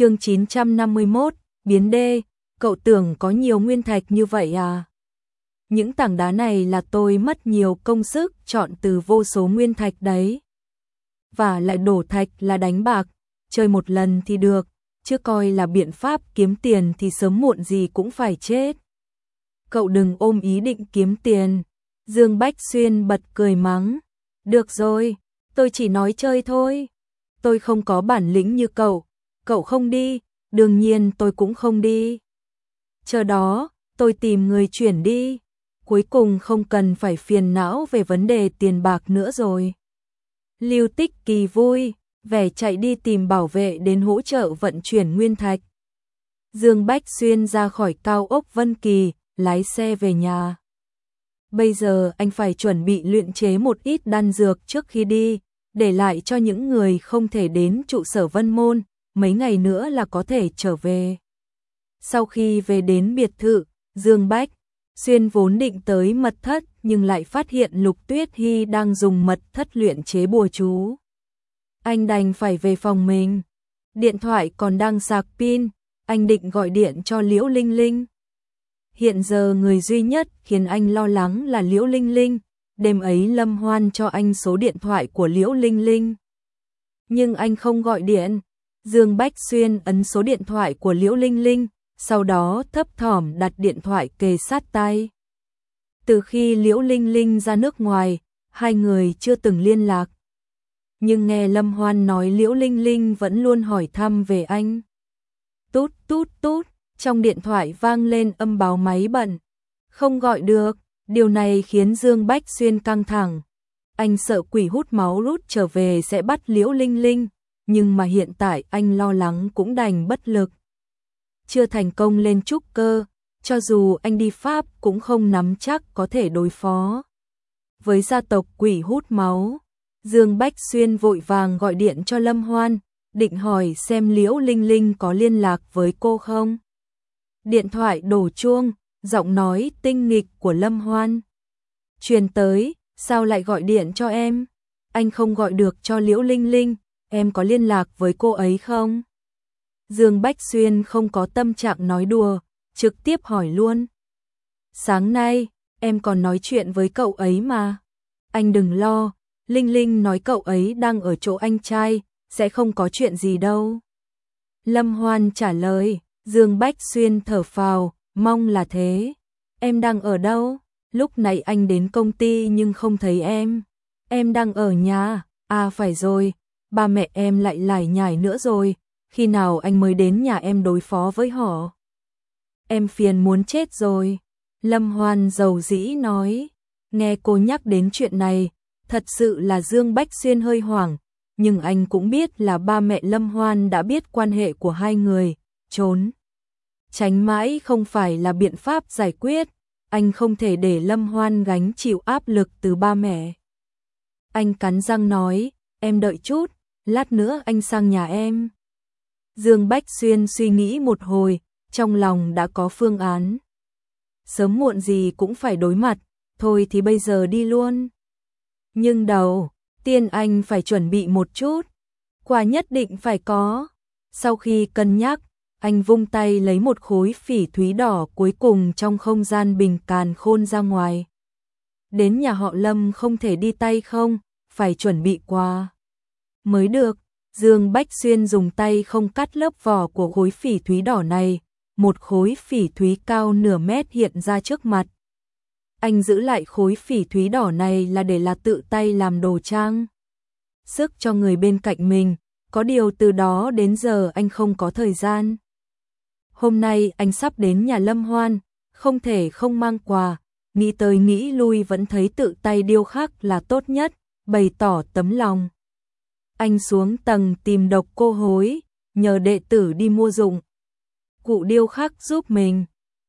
chương 951, biến đê, cậu tưởng có nhiều nguyên thạch như vậy à? Những tảng đá này là tôi mất nhiều công sức chọn từ vô số nguyên thạch đấy. Và lại đổ thạch là đánh bạc, chơi một lần thì được, chứ coi là biện pháp kiếm tiền thì sớm muộn gì cũng phải chết. Cậu đừng ôm ý định kiếm tiền. Dương Bách Xuyên bật cười mắng. Được rồi, tôi chỉ nói chơi thôi. Tôi không có bản lĩnh như cậu, cậu không đi, đương nhiên tôi cũng không đi. Chờ đó, tôi tìm người chuyển đi. Cuối cùng không cần phải phiền não về vấn đề tiền bạc nữa rồi. Lưu Tích Kỳ vui, vẻ chạy đi tìm bảo vệ đến hỗ trợ vận chuyển nguyên thạch. Dương Bách Xuyên ra khỏi cao ốc Vân Kỳ, lái xe về nhà. Bây giờ anh phải chuẩn bị luyện chế một ít đan dược trước khi đi, để lại cho những người không thể đến trụ sở Vân Môn, mấy ngày nữa là có thể trở về. Sau khi về đến biệt thự, Dương Bách, Xuyên vốn định tới mật thất nhưng lại phát hiện Lục Tuyết Hy đang dùng mật thất luyện chế bùa chú. Anh đành phải về phòng mình. Điện thoại còn đang sạc pin, anh định gọi điện cho Liễu Linh Linh. Hiện giờ người duy nhất khiến anh lo lắng là Liễu Linh Linh, đêm ấy Lâm Hoan cho anh số điện thoại của Liễu Linh Linh. Nhưng anh không gọi điện. Dương Bách Xuyên ấn số điện thoại của Liễu Linh Linh, sau đó thấp thỏm đặt điện thoại kề sát tay. Từ khi Liễu Linh Linh ra nước ngoài, hai người chưa từng liên lạc. Nhưng nghe Lâm Hoan nói Liễu Linh Linh vẫn luôn hỏi thăm về anh. Tút tút tút, trong điện thoại vang lên âm báo máy bận. Không gọi được, điều này khiến Dương Bách Xuyên căng thẳng. Anh sợ quỷ hút máu rút trở về sẽ bắt Liễu Linh Linh, nhưng mà hiện tại anh lo lắng cũng đành bất lực. Chưa thành công lên trúc cơ, cho dù anh đi Pháp cũng không nắm chắc có thể đối phó. Với gia tộc quỷ hút máu, Dương Bách Xuyên vội vàng gọi điện cho Lâm Hoan, định hỏi xem Liễu Linh Linh có liên lạc với cô không. Điện thoại đổ chuông, giọng nói tinh nghịch của Lâm Hoan. Truyền tới, sao lại gọi điện cho em? Anh không gọi được cho Liễu Linh Linh, em có liên lạc với cô ấy không? Dương Bách Xuyên không có tâm trạng nói đùa, trực tiếp hỏi luôn. Sáng nay, em còn nói chuyện với cậu ấy mà. Anh đừng lo, Linh Linh nói cậu ấy đang ở chỗ anh trai, sẽ không có chuyện gì đâu. Lâm Hoan trả lời, Dương Bách Xuyên thở phào, mong là thế. Em đang ở đâu? Lúc này anh đến công ty nhưng không thấy em. Em đang ở nhà, à phải rồi, ba mẹ em lại lải nhải nữa rồi, khi nào anh mới đến nhà em đối phó với họ? Em phiền muốn chết rồi. Lâm Hoan dầu dĩ nói, nghe cô nhắc đến chuyện này, thật sự là Dương Bách Xuyên hơi hoảng, nhưng anh cũng biết là ba mẹ Lâm Hoan đã biết quan hệ của hai người, trốn. Tránh mãi không phải là biện pháp giải quyết, anh không thể để Lâm Hoan gánh chịu áp lực từ ba mẹ. Anh cắn răng nói, em đợi chút, lát nữa anh sang nhà em. Dương Bách Xuyên suy nghĩ một hồi, trong lòng đã có phương án. Sớm muộn gì cũng phải đối mặt, thôi thì bây giờ đi luôn. Nhưng đầu, tiên anh phải chuẩn bị một chút. Quà nhất định phải có. Sau khi cân nhắc, anh vung tay lấy một khối phỉ thúy đỏ cuối cùng trong không gian bình càn khôn ra ngoài. Đến nhà họ Lâm không thể đi tay không, phải chuẩn bị quà. Mới được, Dương Bách Xuyên dùng tay không cắt lớp vỏ của khối phỉ thúy đỏ này, một khối phỉ thúy cao nửa mét hiện ra trước mặt. Anh giữ lại khối phỉ thúy đỏ này là để là tự tay làm đồ trang. Sức cho người bên cạnh mình, có điều từ đó đến giờ anh không có thời gian. Hôm nay anh sắp đến nhà Lâm Hoan, không thể không mang quà, nghĩ tới nghĩ lui vẫn thấy tự tay điêu khắc là tốt nhất, bày tỏ tấm lòng. Anh xuống tầng tìm độc cô hối, nhờ đệ tử đi mua dụng. Cụ điêu khắc giúp mình,